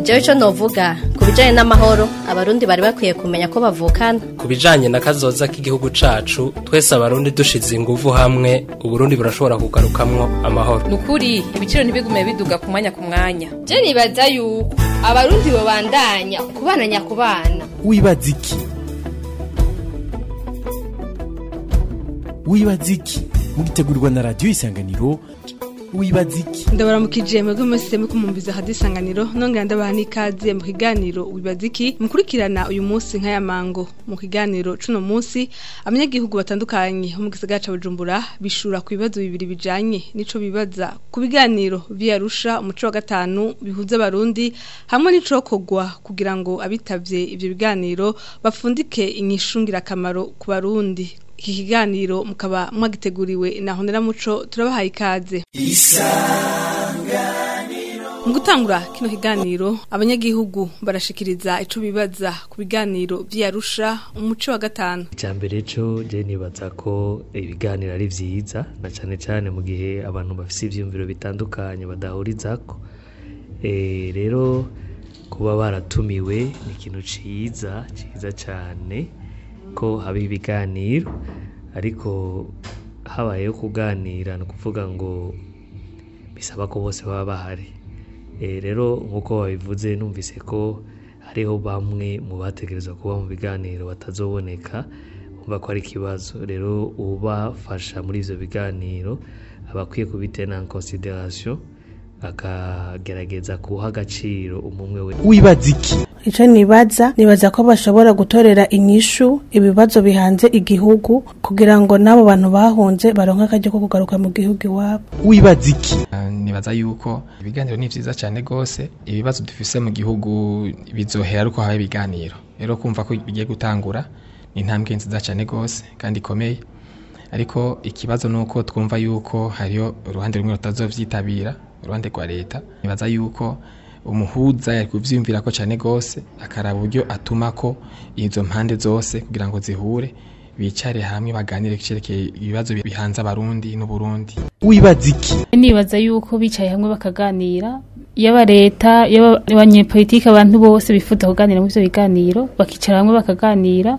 njyewe icyo novuga ku bijyanye n'amahoro abarundi bari bakwiye kumenya ko bavukana ku bijyanye na kazoza k'igihugu cyacu twese abarundi dushize ingufu hamwe uburundi burashobora kugarukamo amahoro ni ukuri ibiciro ntibigume biduga ku mwanya ku mwanya byo nibaza yuko abarundi babandanya kubana nyakubana wibaza iki wibaza iki mugitegurirwa na radiyo isanganiro wibaza iki ndabaramukije mwebwe mwese muri hadisanganiro nongera ndabaha mu kiganiro wibaza mukurikirana uyu munsi nk'aya mango mu kiganiro cuno munsi abanyagihugu batandukanye mu gisagara ca Bujumbura bishura ku bibazo bibiri bijanye nico bibaza ku biganiro vya umuco wa gatanu bihuza abarundi hamwe n'icokogwa kugira ngo abitavye ivyo biganiro bafundike inyishungira kamaro ku barundi iki kiganiro mukaba mwagiteguriwe na honera muco turabahaye ikaze mu gutangura kino kiganiro abanyagihugu barashikiriza ico bibaza ku biganiro vyarusha umuco wa gatanu icambere co je nibaza ko ibiganiro ari vyiza na cane cane mu gihe abantu bafise ivyumviro bitandukanye badahurizako e, rero kuba baratumiwe ni ikintu ciza ciza cane ko haba ibiganiro ariko habayeho kuganira ni ukuvuga ngo bisaba ko bose baba bahari eh, rero nk'uko babivuze numvise ko hariho bamwe mu bategereza kuba mu biganiro batazoboneka bumva ko ari ikibazo rero ubafasha muri ibyo biganiro aba akwiye na konsiderasiyo bakagerageza kuha agaciro umwe we wibaza iki icyo nibaza nibaza ko bashobora gutorera inyishu ibibazo bihanze igihugu kugira ngo n'abo bantu bahunze baronke akajya ko kugaruka mu gihugu iwabo wibaza iki ah, nibaza yuko ibiganiro ni byiza cyane gose ibibazo dufise mu gihugu bizohera ariko haba ibiganiro rero kumva ko bigiye gutangura ni intambwe nziza cyane rwose kandi ikomeye ariko ikibazo ni uko twumva yuko hariyo uruhande rumwe rutazobyitabira uruhande rwa leta nibaza yuko umuhuza yari kuvyiyumvira ko cyane gose akaraba uburyo atuma ko izo mpande zose kugira ngo zihure bicare hamwe baganire kicerekeye ibibazo bihanze abarundi n'uburundi wibaza iki nibaza yuko bicaye hamwe bakaganira yaba leta yaba abantu bose bifuza kuganira mu byo biganiro bakicara hamwe bakaganira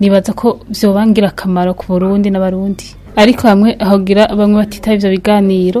nibaza ko byobangira akamaro ku burundi n'abarundi ariko bamwe ahogira bamwe batitaye ibyo biganiro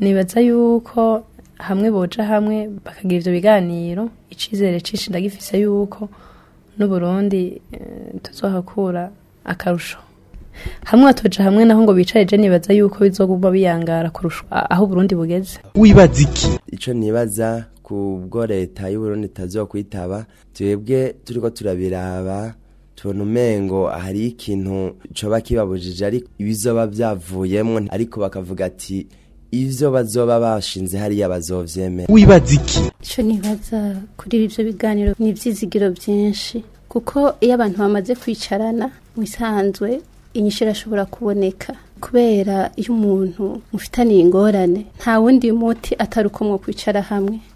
nibaza yuko hamwe boca hamwe bakagira ibyo biganiro icyizere cyinshi ndagifise yuko n'uburundi eh, tuzahakura akarusho hamwe watoje hamwe naho ngo bicare nibaza yuko bizoguma biyangara kurusha aho uburundi bugeze wibaza iki ico nibaza kubwo leta y'uburundi tazo kwitaba twebwe turiko turabiraba tubona umengo hari ikintu coba kibabujije ariko ibizoba byavuyemo ariko bakavuga ati ivyo bazoba bashinze hariya bazovyemera wibaza iki icyo nibaza kuri ibyo biganiro ni ibyizigiro byinshi kuko iyo abantu bamaze kwicarana mu isanzwe inyishu irashobora kuboneka kubera iyo umuntu mufitaniye ingorane nta wundi muti atari uko mwo kwicara hamwe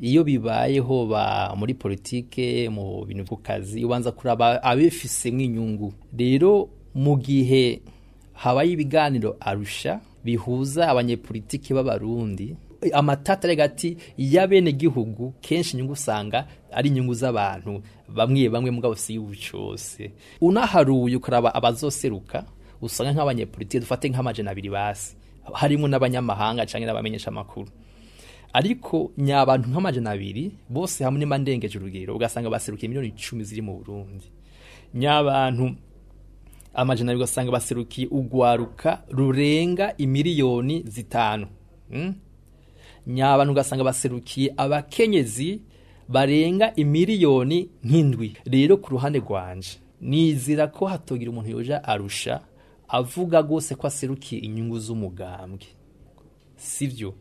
iyo bibayeho muri politike mu bintu ku ubanza kuraba abifise nk'inyungu rero mu gihe habaye ibiganiro arusha bihuza abanyepolitike b'abarundi amata atari hagati y'abenegihugu kenshi nyungu usanga ari inyungu z'abantu bamwe bamwe mugabo si y'ubucose unaharuye ukaraba abazoseruka usanga nk'abanyepolitike dufate nk'amajana abiri basi harimo n'abanyamahanga cyangwa n'abamenyesha amakuru ariko nyabantu nk'amajana abiri bose hamwe n'imbandengeje urugero ugasanga baserukiye miliyoni icumi ziri mu burundi nyabantu amajana abiri ugasanga baserukiye urwaruka rurenga imiliyoni zitanu hmm? nyabantu ugasanga baserukiye abakenyezi barenga imiliyoni nk'indwi rero ku ruhande rwanje nizira ko hatogira umuntu yoja arusha avuga rwose ko aserukiye inyungu z'umugambwe sibyo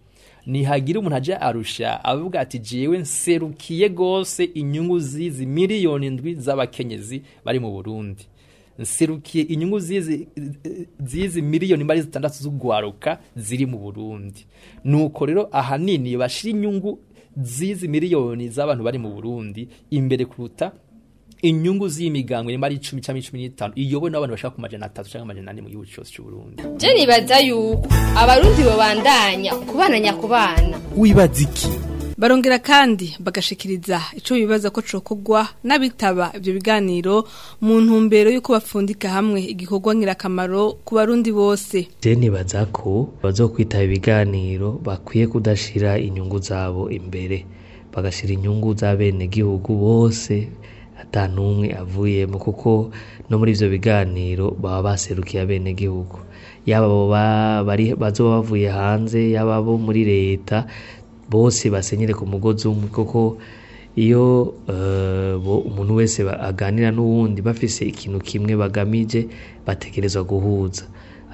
nihagira umuntu ajya arusha avuga ati jewe nserukiye rwose inyungu z'izi miliyoni ndwi z'abakenyezi bari mu burundi serukiye inyungu z'izi miliyoni imari zitandatu z'ugwaruka ziri mu burundi nuko rero ahanini bashira inyungu z'izi miliyoni z'abantu bari mu burundi imbere kuruta inyungu z'imigango imari icumi cyangwa icumi n'itanu iyobowe n'abantu bashaka ku majana atatu cyangwa amajana ane mu gihugu cyose cy'uburundi byo nibaza yuko abarundi babandanya kubana nyakubana wibaza iki barongera kandi bagashikiriza icyo bibaza ko cokogwa n'abitaba ibyo biganiro mu ntumbero y'uko bafundika hamwe igikorwa ngirakamaro ku barundi bose je nibaza ko bazokwitaba ibiganiro bakwiye kudashira inyungu zabo imbere bagashira inyungu za bene gihugu bose atanumwe avuyemo kuko no muri ivyo biganiro baba baserukiye gihugu yaba abo bazoba bavuye hanze yaba abo muri leta bose basenyere ku mugozi umwe koko iyo eh, umuntu wese aganira n'uwundi bafise ikintu kimwe bagamije bategerezwa guhuza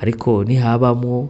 ariko nihabamwo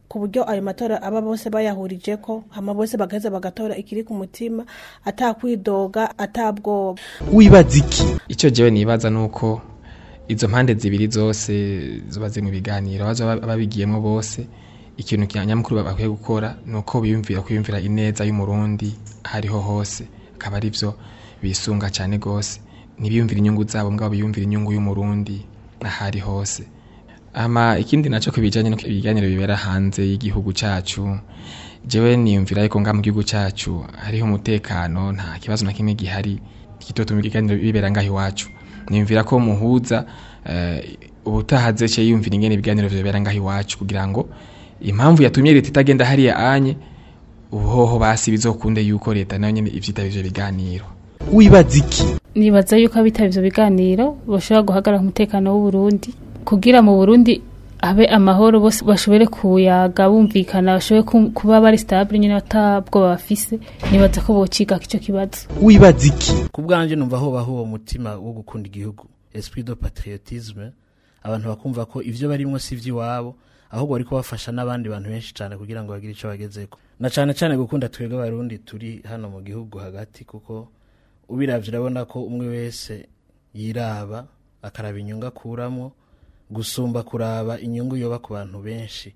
ku buryo ayo matora aba bose bayahurije ko hama bose bagaheza bagatora ikiri ku mutima atakwidoga atabwoba wibaza iki icyo gihe nibaza uko izo mpande zibiri zose zubaze mu biganiro babigiyemo bose ikintu nyamukuru bakwiye gukora ni uko biyumvira kwiyumvira ineza y'umurundi hariho hose akaba ari byo bisunga cyane rwose ntibiyumvire inyungu zabo ngo biyumvira inyungu y'umurundi ahari hose ama ikindi nacyo ku bijyanye no ibiganiro bibera hanze y'igihugu cyacu jewe niyumvira ariko nga mu gihugu cyacu hariho umutekano nta kibazo na kimwe gihari kitotuma ibiganiro bibera ngaho iwacu niyumvira ko muhuza eh, ubutahaze cye yumvira ingene ibiganiro bibera ngaho iwacu kugira ngo impamvu yatumye leta itagenda hariya anye ubuhoho basi bizokunde yuko leta nayo nyene ivyitaba ivyo biganiro wibaza iki nibaza yuko abitaba ivyo biganiro boshobora guhagarara umutekano w'u Burundi kugira mu Burundi abe amahoro bose bashobore kuyaga bumvikana bashobore kuba bari stable nyine batabwoba bafise nibaza ko bocika icyo kibazo wibaza iki ku bwanjye numva ho baho uwo mutima wo gukunda igihugu esprit de patriotisme abantu bakumva ko ibyo barimo si ivy'iwabo ahubwo bariko kubafasha n'abandi bantu benshi cyane kugira ngo bagire ico bagezeko na cyane cyane gukunda twebwe abarundi turi hano mu gihugu hagati kuko ubiravye urabona ko umwe wese yiraba akaraba inyungu akuramo gusumba kuraba inyungu yoba ku bantu benshi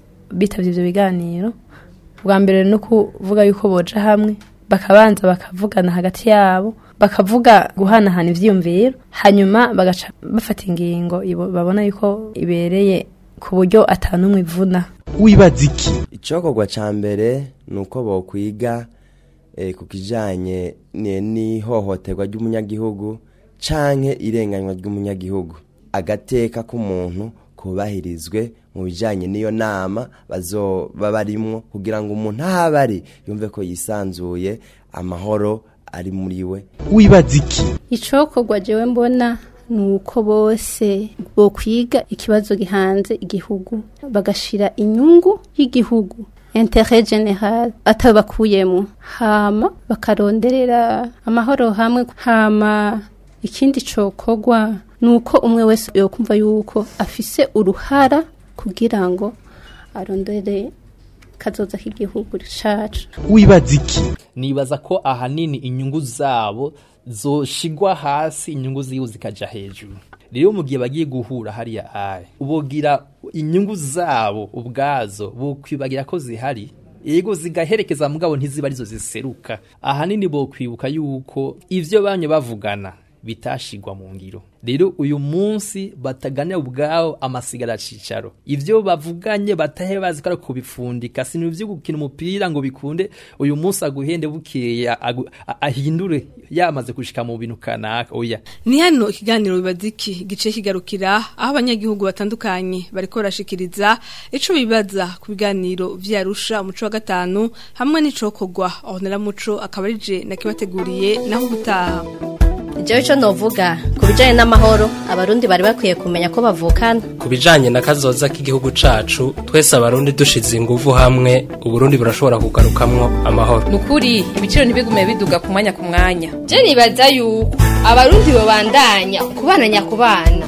bitabye ibyo biganiro bwa mbere no kuvuga yuko boca hamwe bakabanza bakavugana hagati yabo bakavuga guhanahana ibyiyumviro hanyuma bagaca bafata ingingo babona yuko ibereye ku buryo atanumwe ivuna wibaza iki icyokorwa cya mbere ni uko bakwiga eh, ku kijyanye n'ihohoterwa ry'umunyagihugu cyangwa irenganywa ry'umunyagihugu agateka k'umuntu kubahirizwe mu bijyanye n'iyo nama bazoba barimo kugira ngo umuntu aho ari yumve ko yisanzuye amahoro ari muri we wibaza iki icokorwa jewe mbona ni uko bose bo kwiga ikibazo gihanze igihugu bagashira inyungu y'igihugu intere generale atabakuyemo hama bakaronderera amahoro hamwe hama ikindi cokorwa Nuko umwe wese yokumva yuko afise uruhara kugira ngo arondere kazoza k'igihugu cacu wibaza iki nibaza ko ahanini inyungu zabo zoshigwa hasi inyungu ziwe zikaja hejuru rero mu gihe bagiye guhura hariya aye ubugira inyungu zabo ubwazo bukwibagira ko zihari yego zigaherekeza mugabo ntiziba arizo ziseruka ahanini bokwibuka yuko ivyo banyu bavugana bitashigwa mu ngiro rero uyu munsi bataganya amasigara amasigaracyicaro ibyo bavuganye batahe bazi ko ari kubipfundika si ibyo gukina umupira ngo bikunde uyu munsi aguhende bukeye ahindure yamaze gushyika mu bintu kanaka oya ni hano ikiganiro bibadiki gice kigarukira aho abanyagihugu batandukanye bari korashikiriza icyo bibaza ku biganiro byarusha umuco wa gatanu hamwe n'icokogwa aho naramuco akaba arije nakibateguriye naho gutaha jewe icyo novuga ku bijyanye n'amahoro abarundi bari bakwiye kumenya ko bavukana ku bijyanye na kazoza k'igihugu cyacu twese abarundi dushize ingufu hamwe uburundi burashobora kugarukamwo amahoro ni ukuri ibiciro ntibigume biduga ku mwanya ku mwanya je nibaza yuko abarundi babandanya kubana nyakubana